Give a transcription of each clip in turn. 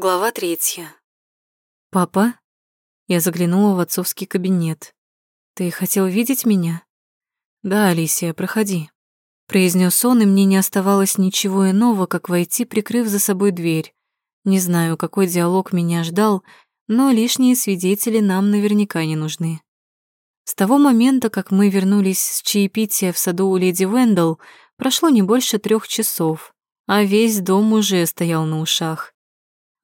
Глава третья. «Папа?» Я заглянула в отцовский кабинет. «Ты хотел видеть меня?» «Да, Алисия, проходи», — произнес он, и мне не оставалось ничего иного, как войти, прикрыв за собой дверь. Не знаю, какой диалог меня ждал, но лишние свидетели нам наверняка не нужны. С того момента, как мы вернулись с чаепития в саду у леди Вендел, прошло не больше трех часов, а весь дом уже стоял на ушах.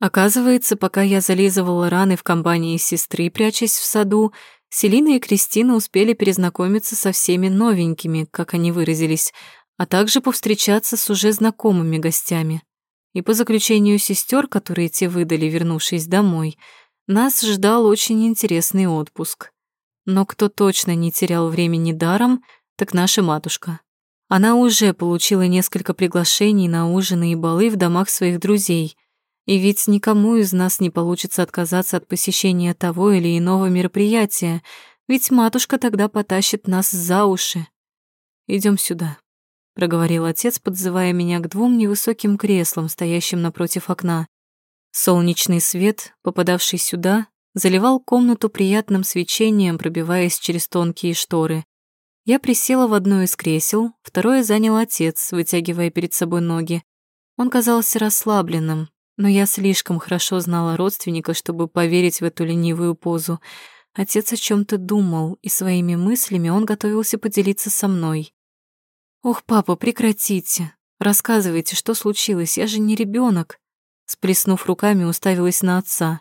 Оказывается, пока я зализывала раны в компании сестры, прячась в саду, Селина и Кристина успели перезнакомиться со всеми новенькими, как они выразились, а также повстречаться с уже знакомыми гостями. И по заключению сестер, которые те выдали, вернувшись домой, нас ждал очень интересный отпуск. Но кто точно не терял времени даром, так наша матушка. Она уже получила несколько приглашений на ужины и балы в домах своих друзей, и ведь никому из нас не получится отказаться от посещения того или иного мероприятия, ведь матушка тогда потащит нас за уши. Идем сюда», — проговорил отец, подзывая меня к двум невысоким креслам, стоящим напротив окна. Солнечный свет, попадавший сюда, заливал комнату приятным свечением, пробиваясь через тонкие шторы. Я присела в одно из кресел, второе занял отец, вытягивая перед собой ноги. Он казался расслабленным, но я слишком хорошо знала родственника, чтобы поверить в эту ленивую позу. Отец о чем то думал, и своими мыслями он готовился поделиться со мной. «Ох, папа, прекратите. Рассказывайте, что случилось, я же не ребенок. Сплеснув руками, уставилась на отца.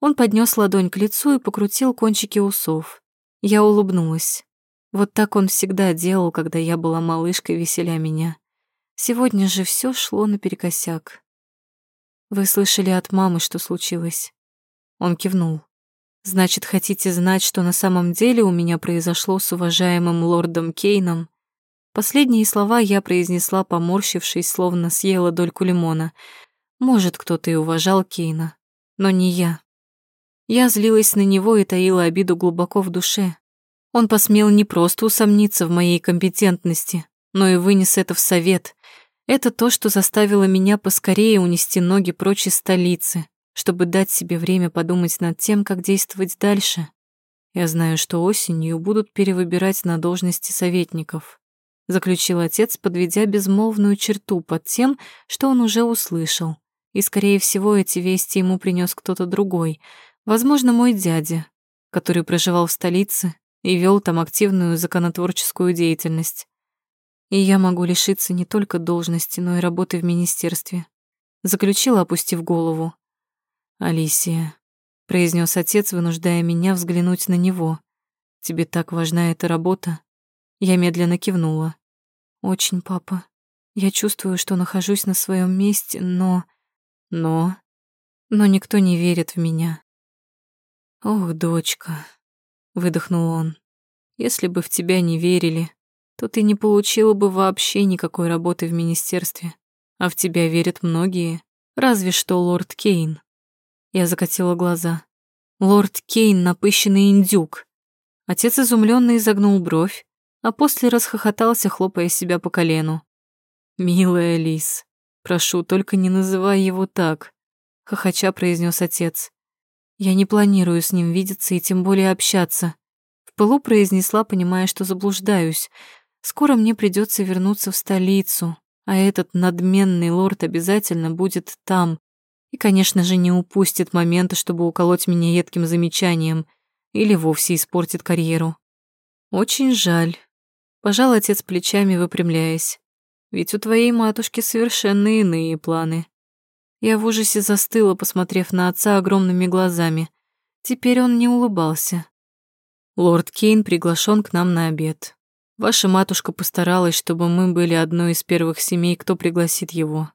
Он поднес ладонь к лицу и покрутил кончики усов. Я улыбнулась. Вот так он всегда делал, когда я была малышкой, веселя меня. Сегодня же все шло наперекосяк. Вы слышали от мамы, что случилось? Он кивнул. Значит, хотите знать, что на самом деле у меня произошло с уважаемым лордом Кейном? Последние слова я произнесла, поморщившись, словно съела дольку лимона. Может, кто-то и уважал Кейна, но не я. Я злилась на него и таила обиду глубоко в душе. Он посмел не просто усомниться в моей компетентности, но и вынес это в совет, это то, что заставило меня поскорее унести ноги прочь из столицы, чтобы дать себе время подумать над тем, как действовать дальше. Я знаю, что осенью будут перевыбирать на должности советников, заключил отец, подведя безмолвную черту под тем, что он уже услышал. И, скорее всего, эти вести ему принес кто-то другой, возможно, мой дядя, который проживал в столице и вел там активную законотворческую деятельность и я могу лишиться не только должности, но и работы в министерстве. Заключила, опустив голову. «Алисия», — произнес отец, вынуждая меня взглянуть на него. «Тебе так важна эта работа?» Я медленно кивнула. «Очень, папа. Я чувствую, что нахожусь на своем месте, но... Но... Но никто не верит в меня». «Ох, дочка», — выдохнул он, — «если бы в тебя не верили, то ты не получила бы вообще никакой работы в министерстве. А в тебя верят многие, разве что лорд Кейн. Я закатила глаза. Лорд Кейн — напыщенный индюк. Отец изумленно изогнул бровь, а после расхохотался, хлопая себя по колену. «Милая Лис, прошу, только не называй его так», — хохоча произнес отец. «Я не планирую с ним видеться и тем более общаться», — в пылу произнесла, понимая, что заблуждаюсь, Скоро мне придется вернуться в столицу, а этот надменный лорд обязательно будет там. И, конечно же, не упустит момента, чтобы уколоть меня едким замечанием или вовсе испортит карьеру. Очень жаль. Пожал отец плечами, выпрямляясь. Ведь у твоей матушки совершенно иные планы. Я в ужасе застыла, посмотрев на отца огромными глазами. Теперь он не улыбался. Лорд Кейн приглашен к нам на обед. Ваша матушка постаралась, чтобы мы были одной из первых семей, кто пригласит его.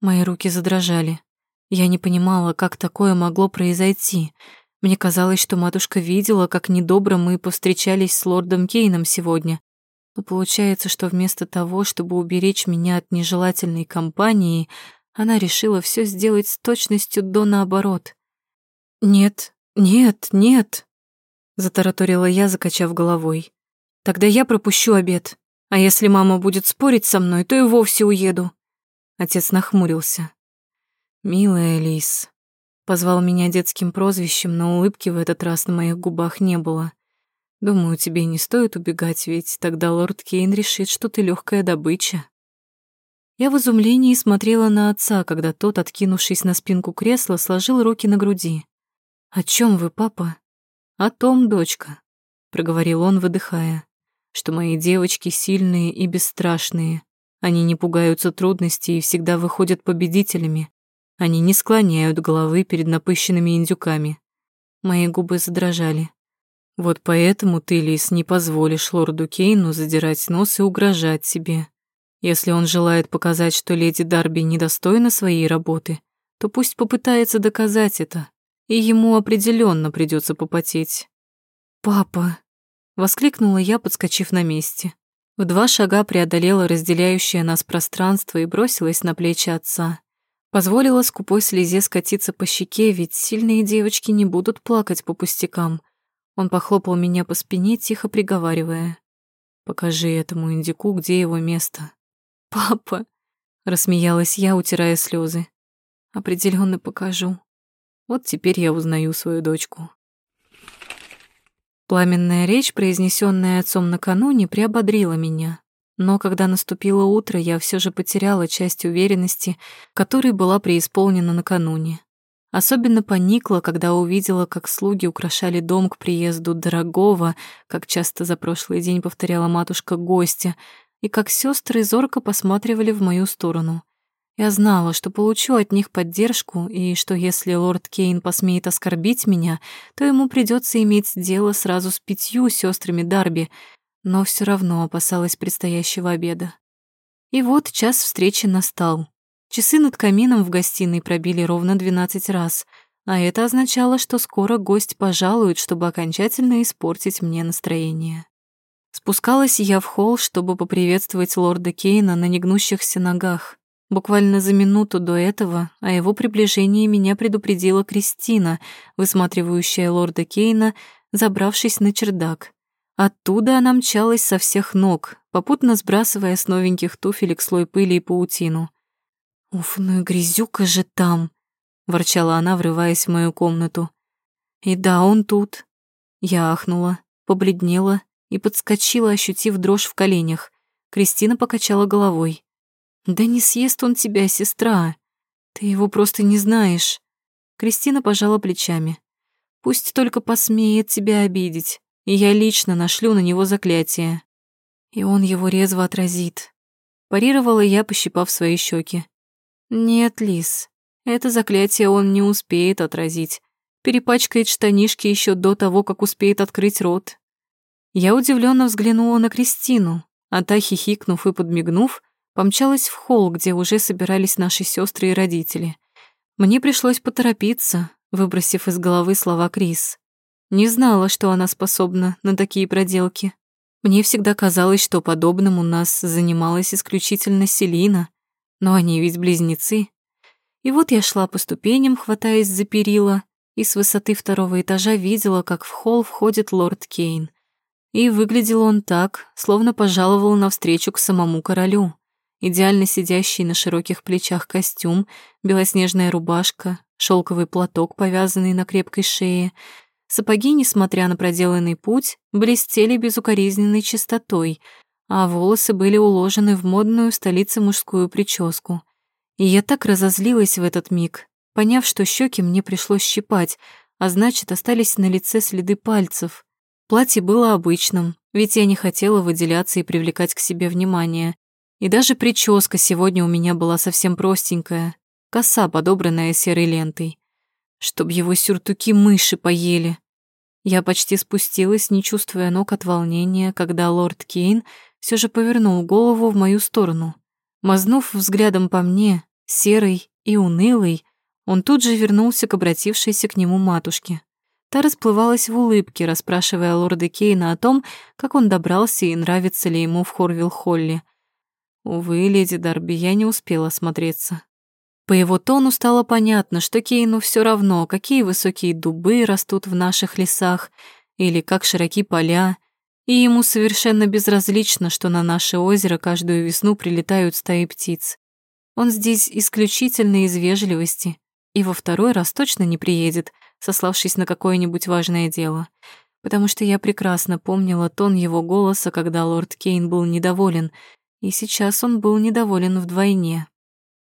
Мои руки задрожали. Я не понимала, как такое могло произойти. Мне казалось, что матушка видела, как недобро мы повстречались с лордом Кейном сегодня. Но получается, что вместо того, чтобы уберечь меня от нежелательной компании, она решила все сделать с точностью до наоборот. «Нет, нет, нет», — затараторила я, закачав головой. Тогда я пропущу обед. А если мама будет спорить со мной, то и вовсе уеду. Отец нахмурился. «Милая Лис», — позвал меня детским прозвищем, но улыбки в этот раз на моих губах не было. «Думаю, тебе не стоит убегать, ведь тогда лорд Кейн решит, что ты легкая добыча». Я в изумлении смотрела на отца, когда тот, откинувшись на спинку кресла, сложил руки на груди. «О чем вы, папа?» «О том, дочка», — проговорил он, выдыхая, «что мои девочки сильные и бесстрашные. Они не пугаются трудностей и всегда выходят победителями. Они не склоняют головы перед напыщенными индюками. Мои губы задрожали. Вот поэтому ты, Лис, не позволишь лорду Кейну задирать нос и угрожать себе. Если он желает показать, что леди Дарби недостойна своей работы, то пусть попытается доказать это, и ему определенно придется попотеть. «Папа!» — воскликнула я, подскочив на месте. В два шага преодолела разделяющее нас пространство и бросилась на плечи отца. Позволила скупой слезе скатиться по щеке, ведь сильные девочки не будут плакать по пустякам. Он похлопал меня по спине, тихо приговаривая. «Покажи этому индику, где его место». «Папа!» — рассмеялась я, утирая слезы. Определенно покажу. Вот теперь я узнаю свою дочку». Пламенная речь, произнесенная отцом накануне, приободрила меня. Но когда наступило утро, я все же потеряла часть уверенности, которой была преисполнена накануне. Особенно поникла, когда увидела, как слуги украшали дом к приезду дорогого, как часто за прошлый день повторяла матушка гостя, и как сестры зорко посматривали в мою сторону. Я знала, что получу от них поддержку, и что если лорд Кейн посмеет оскорбить меня, то ему придется иметь дело сразу с пятью сестрами Дарби, но все равно опасалась предстоящего обеда. И вот час встречи настал. Часы над камином в гостиной пробили ровно 12 раз, а это означало, что скоро гость пожалует, чтобы окончательно испортить мне настроение. Спускалась я в холл, чтобы поприветствовать лорда Кейна на негнущихся ногах. Буквально за минуту до этого о его приближении меня предупредила Кристина, высматривающая лорда Кейна, забравшись на чердак. Оттуда она мчалась со всех ног, попутно сбрасывая с новеньких туфелек слой пыли и паутину. «Уф, ну и грязюка же там!» — ворчала она, врываясь в мою комнату. «И да, он тут». Я ахнула, побледнела и подскочила, ощутив дрожь в коленях. Кристина покачала головой. «Да не съест он тебя, сестра. Ты его просто не знаешь». Кристина пожала плечами. «Пусть только посмеет тебя обидеть и я лично нашлю на него заклятие. И он его резво отразит. Парировала я, пощипав свои щеки. Нет, Лис, это заклятие он не успеет отразить. Перепачкает штанишки еще до того, как успеет открыть рот. Я удивленно взглянула на Кристину, а та, хихикнув и подмигнув, помчалась в холл, где уже собирались наши сестры и родители. Мне пришлось поторопиться, выбросив из головы слова Крис. Не знала, что она способна на такие проделки. Мне всегда казалось, что подобным у нас занималась исключительно Селина, но они ведь близнецы. И вот я шла по ступеням, хватаясь за перила, и с высоты второго этажа видела, как в холл входит лорд Кейн. И выглядел он так, словно пожаловал навстречу к самому королю. Идеально сидящий на широких плечах костюм, белоснежная рубашка, шелковый платок, повязанный на крепкой шее, Сапоги, несмотря на проделанный путь, блестели безукоризненной чистотой, а волосы были уложены в модную столице мужскую прическу. И я так разозлилась в этот миг, поняв, что щеки мне пришлось щипать, а значит, остались на лице следы пальцев. Платье было обычным, ведь я не хотела выделяться и привлекать к себе внимание. И даже прическа сегодня у меня была совсем простенькая, коса, подобранная серой лентой. Чтоб его сюртуки мыши поели. Я почти спустилась, не чувствуя ног от волнения, когда лорд Кейн все же повернул голову в мою сторону. Мазнув взглядом по мне, серый и унылый, он тут же вернулся к обратившейся к нему матушке. Та расплывалась в улыбке, расспрашивая лорда Кейна о том, как он добрался и нравится ли ему в Хорвилл-Холле. Увы, леди Дарби, я не успела осмотреться. По его тону стало понятно, что Кейну все равно, какие высокие дубы растут в наших лесах или как широки поля, и ему совершенно безразлично, что на наше озеро каждую весну прилетают стаи птиц. Он здесь исключительно из вежливости и во второй раз точно не приедет, сославшись на какое-нибудь важное дело, потому что я прекрасно помнила тон его голоса, когда лорд Кейн был недоволен, и сейчас он был недоволен вдвойне.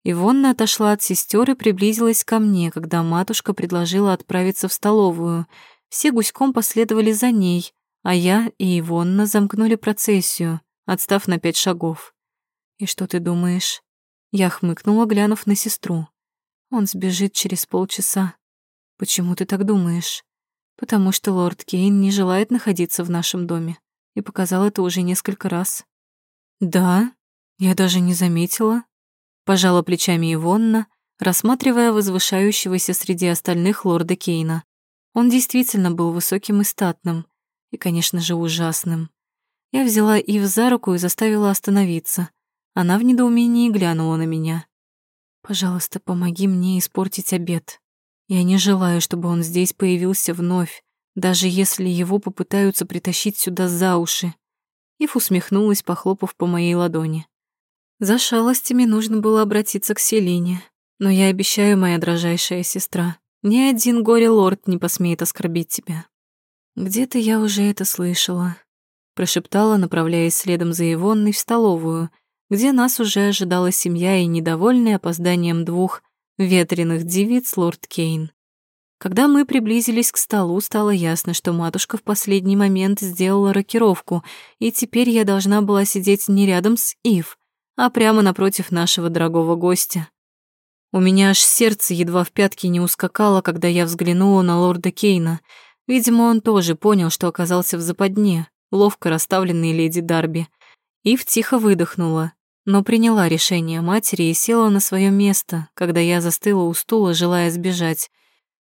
Ивонна отошла от сестер и приблизилась ко мне, когда матушка предложила отправиться в столовую. Все гуськом последовали за ней, а я и Ивонна замкнули процессию, отстав на пять шагов. «И что ты думаешь?» Я хмыкнула, глянув на сестру. Он сбежит через полчаса. Почему ты так думаешь? Потому что лорд Кейн не желает находиться в нашем доме и показал это уже несколько раз. Да, я даже не заметила. Пожала плечами Ивонна, рассматривая возвышающегося среди остальных лорда Кейна. Он действительно был высоким и статным, и, конечно же, ужасным. Я взяла Ив за руку и заставила остановиться. Она в недоумении глянула на меня. Пожалуйста, помоги мне испортить обед. Я не желаю, чтобы он здесь появился вновь, даже если его попытаются притащить сюда за уши. Ив усмехнулась, похлопав по моей ладони. За шалостями нужно было обратиться к Селине, но я обещаю, моя дрожайшая сестра, ни один горе-лорд не посмеет оскорбить тебя. Где-то я уже это слышала, прошептала, направляясь следом за Ивонной в столовую — где нас уже ожидала семья и недовольный опозданием двух ветреных девиц лорд Кейн. Когда мы приблизились к столу, стало ясно, что матушка в последний момент сделала рокировку, и теперь я должна была сидеть не рядом с Ив, а прямо напротив нашего дорогого гостя. У меня аж сердце едва в пятки не ускакало, когда я взглянула на лорда Кейна. Видимо, он тоже понял, что оказался в западне, ловко расставленной леди Дарби. Ив тихо выдохнула, но приняла решение матери и села на свое место, когда я застыла у стула, желая сбежать.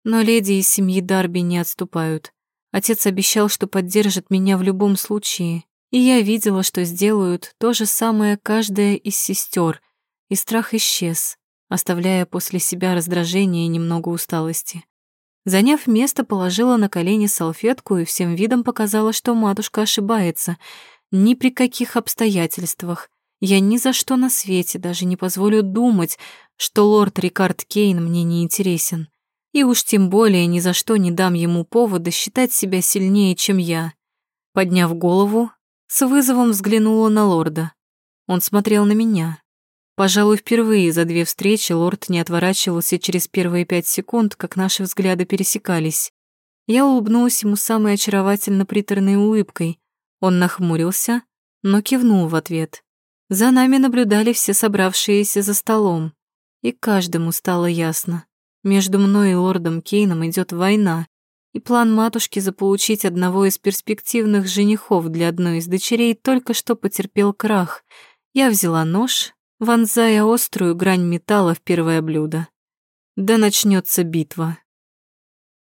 Но леди из семьи Дарби не отступают. Отец обещал, что поддержит меня в любом случае, и я видела, что сделают то же самое каждая из сестер, и страх исчез, оставляя после себя раздражение и немного усталости. Заняв место, положила на колени салфетку и всем видом показала, что матушка ошибается. Ни при каких обстоятельствах я ни за что на свете даже не позволю думать, что лорд Рикард Кейн мне не интересен. И уж тем более ни за что не дам ему повода считать себя сильнее, чем я. Подняв голову, с вызовом взглянула на лорда. Он смотрел на меня. Пожалуй, впервые за две встречи лорд не отворачивался через первые пять секунд, как наши взгляды пересекались. Я улыбнулась ему самой очаровательно приторной улыбкой. Он нахмурился, но кивнул в ответ. За нами наблюдали все собравшиеся за столом, и каждому стало ясно. Между мной и лордом Кейном идет война, и план матушки заполучить одного из перспективных женихов для одной из дочерей только что потерпел крах. Я взяла нож, вонзая острую грань металла в первое блюдо. Да начнется битва.